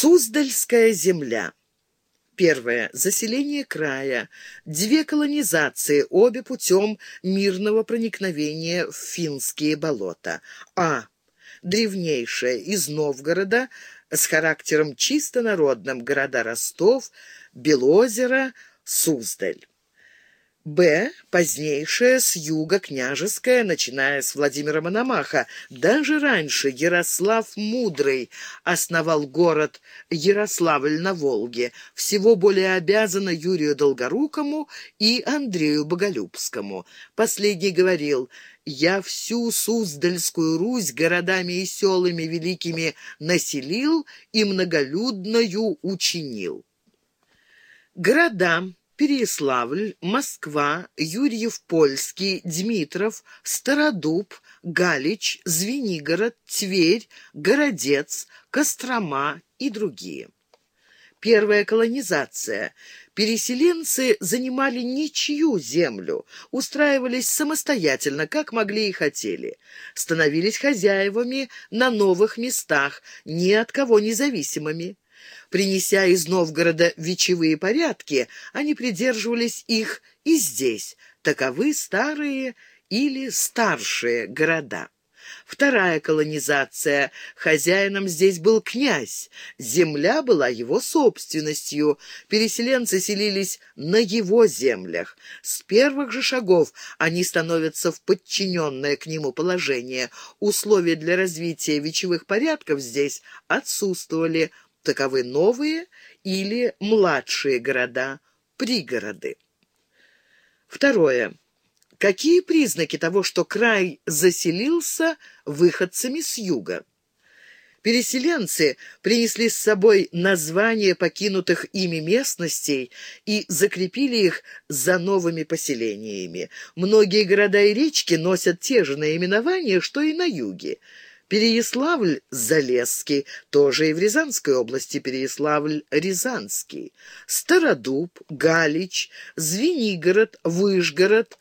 Суздальская земля. Первое. Заселение края. Две колонизации, обе путем мирного проникновения в финские болота. А. Древнейшая из Новгорода с характером чисто народным города Ростов, Белозеро, Суздаль. Б. Позднейшее с юга княжеское, начиная с Владимира Мономаха. Даже раньше Ярослав Мудрый основал город Ярославль на Волге, всего более обязано Юрию Долгорукому и Андрею Боголюбскому. Последний говорил «Я всю Суздальскую Русь городами и селами великими населил и многолюдною учинил». Города Переяславль, Москва, Юрьев-Польский, Дмитров, Стародуб, Галич, Звенигород, Тверь, Городец, Кострома и другие. Первая колонизация. Переселенцы занимали ничью землю, устраивались самостоятельно, как могли и хотели. Становились хозяевами на новых местах, ни от кого независимыми. Принеся из Новгорода вечевые порядки, они придерживались их и здесь. Таковы старые или старшие города. Вторая колонизация. Хозяином здесь был князь. Земля была его собственностью. Переселенцы селились на его землях. С первых же шагов они становятся в подчиненное к нему положение. Условия для развития вечевых порядков здесь отсутствовали. Таковы новые или младшие города, пригороды. Второе. Какие признаки того, что край заселился выходцами с юга? Переселенцы принесли с собой названия покинутых ими местностей и закрепили их за новыми поселениями. Многие города и речки носят те же наименования, что и на юге. Переяславль-Залесский, тоже и в Рязанской области Переяславль-Рязанский, Стародуб, Галич, Звенигород, Выжгород,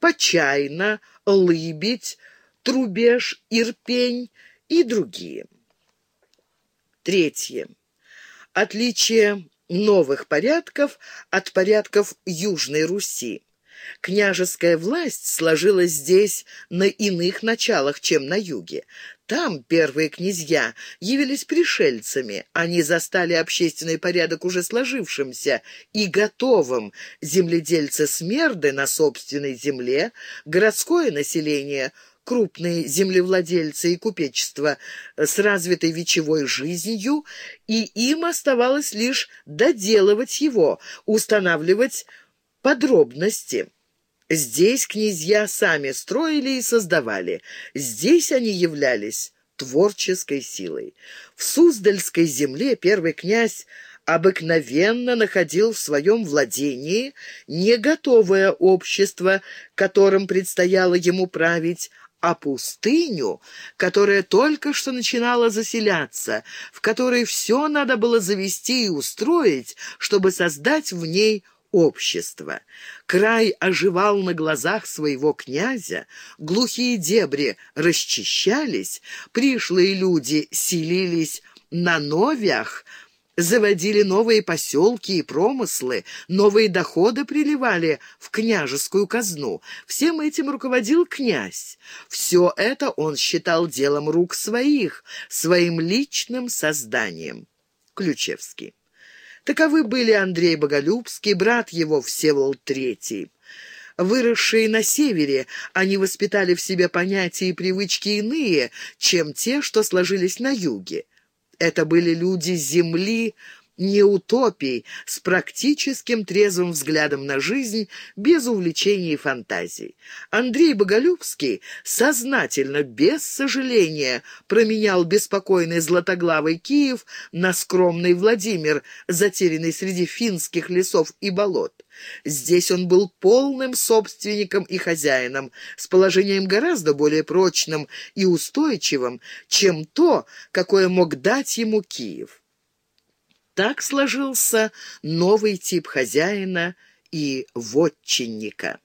Почайна, Лыбедь, Трубеж, Ирпень и другие. Третье. Отличие новых порядков от порядков Южной Руси. Княжеская власть сложилась здесь на иных началах, чем на юге. Там первые князья явились пришельцами. Они застали общественный порядок уже сложившимся и готовым. Земледельцы смерды на собственной земле, городское население – крупные землевладельцы и купечество с развитой вечевой жизнью, и им оставалось лишь доделывать его, устанавливать подробности. Здесь князья сами строили и создавали. Здесь они являлись творческой силой. В Суздальской земле первый князь обыкновенно находил в своем владении не готовое общество, которым предстояло ему править, а пустыню, которая только что начинала заселяться, в которой все надо было завести и устроить, чтобы создать в ней общества. Край оживал на глазах своего князя, глухие дебри расчищались, пришлые люди селились на новях, заводили новые поселки и промыслы, новые доходы приливали в княжескую казну. Всем этим руководил князь. Все это он считал делом рук своих, своим личным созданием. Ключевский. Таковы были Андрей Боголюбский, брат его Всеволод Третий. Выросшие на севере, они воспитали в себе понятия и привычки иные, чем те, что сложились на юге. Это были люди земли, не утопий, с практическим трезвым взглядом на жизнь, без увлечений и фантазий. Андрей Боголюбский сознательно, без сожаления, променял беспокойный златоглавый Киев на скромный Владимир, затерянный среди финских лесов и болот. Здесь он был полным собственником и хозяином, с положением гораздо более прочным и устойчивым, чем то, какое мог дать ему Киев. Так сложился новый тип хозяина и вотчинника.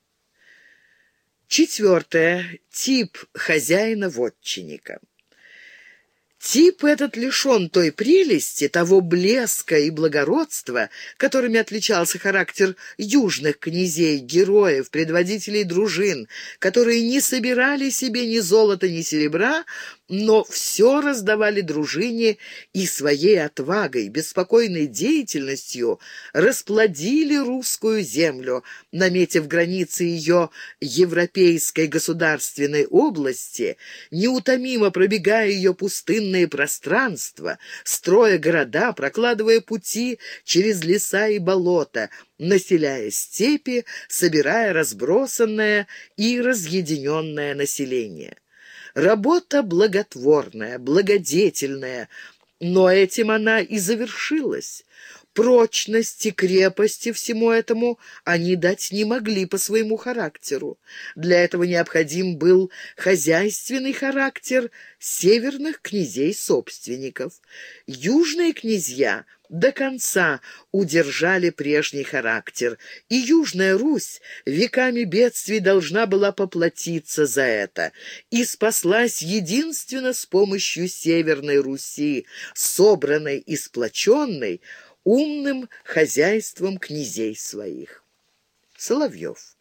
Четвертое. Тип хозяина-вотчинника. Тип этот лишен той прелести, того блеска и благородства, которыми отличался характер южных князей, героев, предводителей дружин, которые не собирали себе ни золота, ни серебра, но все раздавали дружине и своей отвагой, беспокойной деятельностью расплодили русскую землю, наметив границы ее европейской государственной области, неутомимо пробегая ее пустынные пространства, строя города, прокладывая пути через леса и болота, населяя степи, собирая разбросанное и разъединенное население. Работа благотворная, благодетельная, но этим она и завершилась. Прочности, крепости всему этому они дать не могли по своему характеру. Для этого необходим был хозяйственный характер северных князей-собственников. Южные князья до конца удержали прежний характер, и Южная Русь веками бедствий должна была поплатиться за это, и спаслась единственно с помощью Северной Руси, собранной и сплоченной умным хозяйством князей своих. Соловьев